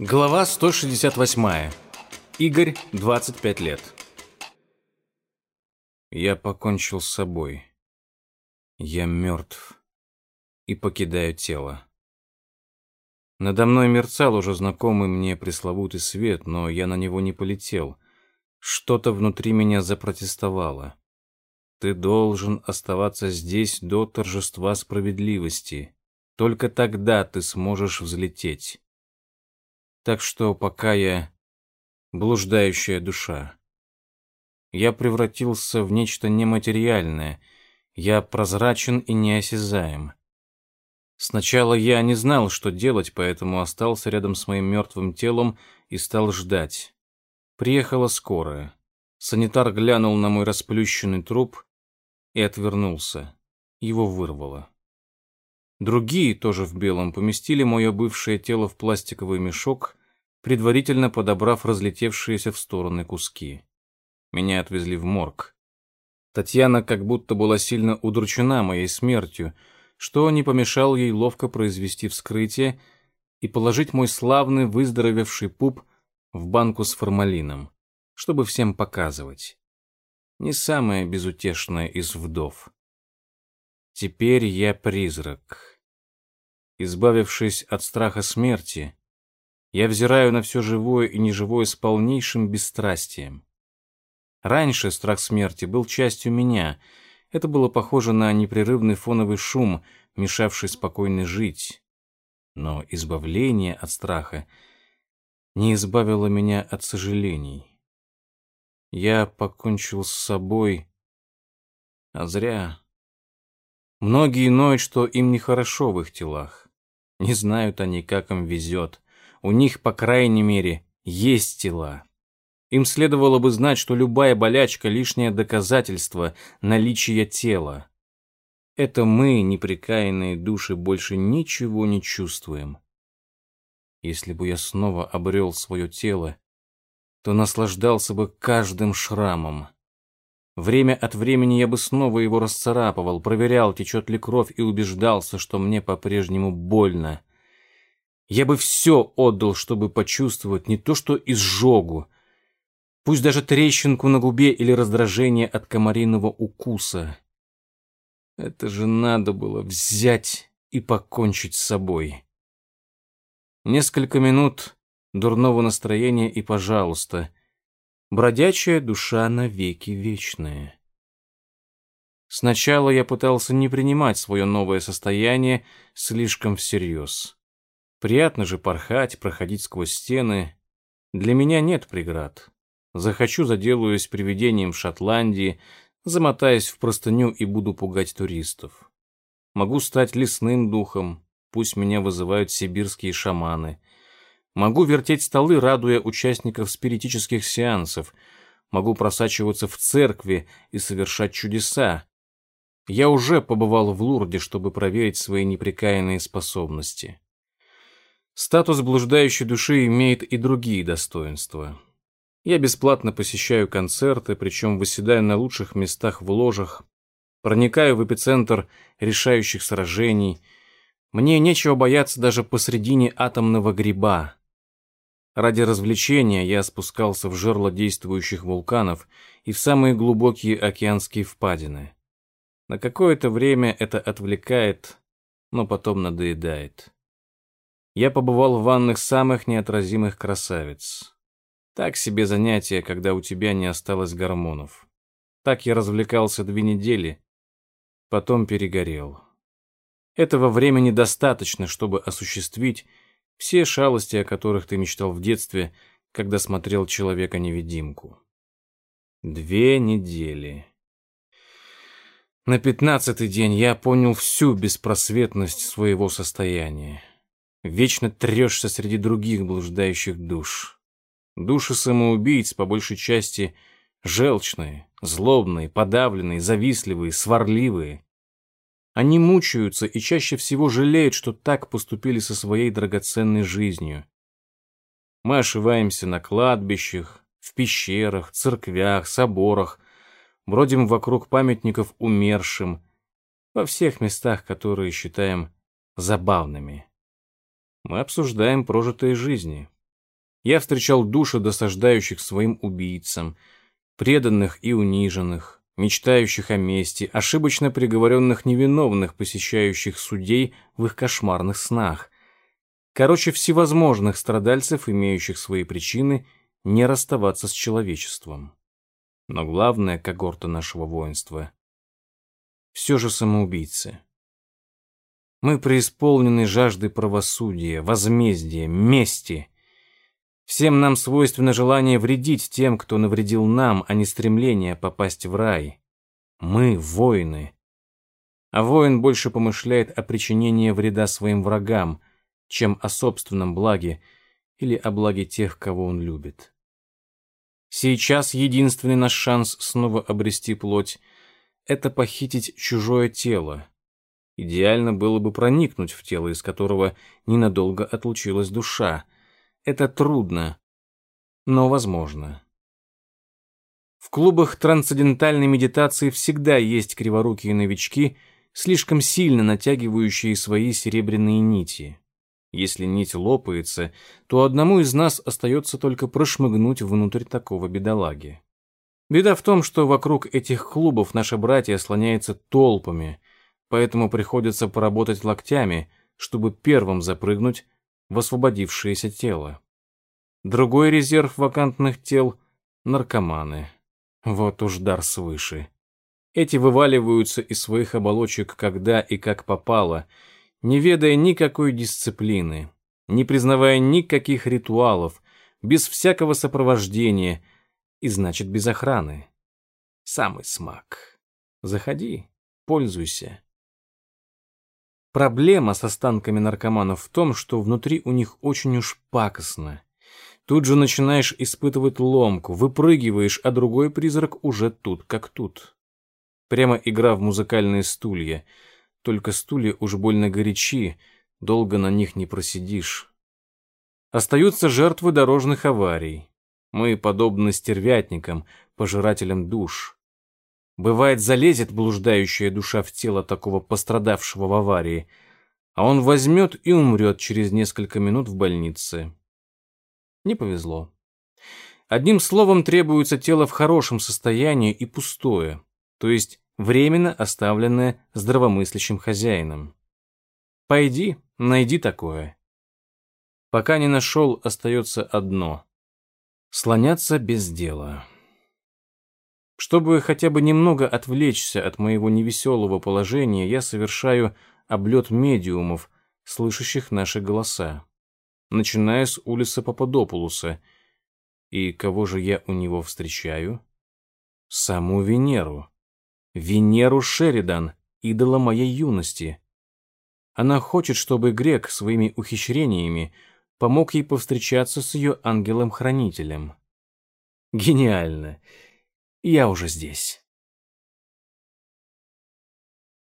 Глава 168. Игорь, 25 лет. Я покончил с собой. Я мертв и покидаю тело. Надо мной мерцал уже знакомый мне пресловутый свет, но я на него не полетел. Что-то внутри меня запротестовало. Ты должен оставаться здесь до торжества справедливости. Только тогда ты сможешь взлететь. Так что пока я блуждающая душа. Я превратился в нечто нематериальное. Я прозрачен и неосязаем. Сначала я не знал, что делать, поэтому остался рядом с моим мертвым телом и стал ждать. Приехала скорая. Санитар глянул на мой расплющенный труп и отвернулся. Его вырвало. Другие, тоже в белом, поместили мое бывшее тело в пластиковый мешок, предварительно подобрав разлетевшиеся в стороны куски. Меня отвезли в морг. Татьяна как будто была сильно удручена моей смертью, что не помешало ей ловко произвести вскрытие и положить мой славный выздоровевший пуп в банку с формалином, чтобы всем показывать. Не самая безутешная из вдов. Теперь я призрак. Избавившись от страха смерти, я взираю на все живое и неживое с полнейшим бесстрастием. Раньше страх смерти был частью меня. Это было похоже на непрерывный фоновый шум, мешавший спокойно жить. Но избавление от страха не избавило меня от сожалений. Я покончил с собой, а зря. Многие ноют, что им нехорошо в их телах. Не знают они, как им везет. У них, по крайней мере, есть тела. Им следовало бы знать, что любая болячка — лишнее доказательство наличия тела. Это мы, неприкаянные души, больше ничего не чувствуем. Если бы я снова обрел свое тело, то наслаждался бы каждым шрамом. Время от времени я бы снова его расцарапывал, проверял, течет ли кровь, и убеждался, что мне по-прежнему больно. Я бы все отдал, чтобы почувствовать не то что изжогу, пусть даже трещинку на губе или раздражение от комариного укуса. Это же надо было взять и покончить с собой. Несколько минут дурного настроения и, пожалуйста, бродячая душа навеки вечная. Сначала я пытался не принимать свое новое состояние слишком всерьез. Приятно же порхать, проходить сквозь стены. Для меня нет преград. Захочу, заделаюсь привидением в Шотландии, замотаюсь в простыню и буду пугать туристов. Могу стать лесным духом, пусть меня вызывают сибирские шаманы — Могу вертеть столы, радуя участников спиритических сеансов. Могу просачиваться в церкви и совершать чудеса. Я уже побывал в Лурде, чтобы проверить свои непрекаянные способности. Статус блуждающей души имеет и другие достоинства. Я бесплатно посещаю концерты, причем выседаю на лучших местах в ложах, проникаю в эпицентр решающих сражений. Мне нечего бояться даже посредине атомного гриба. Ради развлечения я спускался в жерло действующих вулканов и в самые глубокие океанские впадины. На какое-то время это отвлекает, но потом надоедает. Я побывал в ваннах самых неотразимых красавиц. Так себе занятие, когда у тебя не осталось гормонов. Так я развлекался две недели, потом перегорел. Этого времени достаточно, чтобы осуществить все шалости, о которых ты мечтал в детстве, когда смотрел «Человека-невидимку». Две недели. На пятнадцатый день я понял всю беспросветность своего состояния. Вечно трешься среди других блуждающих душ. Души самоубийц, по большей части, желчные, злобные, подавленные, завистливые, сварливые. Они мучаются и чаще всего жалеют, что так поступили со своей драгоценной жизнью. Мы ошиваемся на кладбищах, в пещерах, церквях, соборах, бродим вокруг памятников умершим, во всех местах, которые считаем забавными. Мы обсуждаем прожитые жизни, Я встречал души, досаждающих своим убийцам, преданных и униженных, мечтающих о мести, ошибочно приговоренных невиновных, посещающих судей в их кошмарных снах. Короче, всевозможных страдальцев, имеющих свои причины не расставаться с человечеством. Но главная когорта нашего воинства — все же самоубийцы. Мы преисполнены жаждой правосудия, возмездия, мести. Всем нам свойственно желание вредить тем, кто навредил нам, а не стремление попасть в рай. Мы — воины. А воин больше помышляет о причинении вреда своим врагам, чем о собственном благе или о благе тех, кого он любит. Сейчас единственный наш шанс снова обрести плоть — это похитить чужое тело. Идеально было бы проникнуть в тело, из которого ненадолго отлучилась душа. Это трудно, но возможно. В клубах трансцендентальной медитации всегда есть криворукие новички, слишком сильно натягивающие свои серебряные нити. Если нить лопается, то одному из нас остается только прошмыгнуть внутрь такого бедолаги. Беда в том, что вокруг этих клубов наши братья слоняются толпами, поэтому приходится поработать локтями, чтобы первым запрыгнуть в освободившееся тело. Другой резерв вакантных тел — наркоманы. Вот уж дар свыше. Эти вываливаются из своих оболочек когда и как попало — не ведая никакой дисциплины, не признавая никаких ритуалов, без всякого сопровождения и, значит, без охраны. Самый смак. Заходи, пользуйся. Проблема с останками наркоманов в том, что внутри у них очень уж пакостно. Тут же начинаешь испытывать ломку, выпрыгиваешь, а другой призрак уже тут, как тут. Прямо игра в музыкальные стулья — только стулья уж больно горячи, долго на них не просидишь. Остаются жертвы дорожных аварий. Мы подобны стервятникам, пожирателям душ. Бывает, залезет блуждающая душа в тело такого пострадавшего в аварии, а он возьмет и умрет через несколько минут в больнице. Не повезло. Одним словом, требуется тело в хорошем состоянии и пустое, то есть временно оставленное здравомыслящим хозяином. Пойди, найди такое. Пока не нашел, остается одно — слоняться без дела. Чтобы хотя бы немного отвлечься от моего невеселого положения, я совершаю облет медиумов, слышащих наши голоса, начиная с улицы Пападопулуса. И кого же я у него встречаю? Саму Венеру. Венеру Шеридан, идола моей юности. Она хочет, чтобы Грек своими ухищрениями помог ей повстречаться с ее ангелом-хранителем. Гениально. Я уже здесь.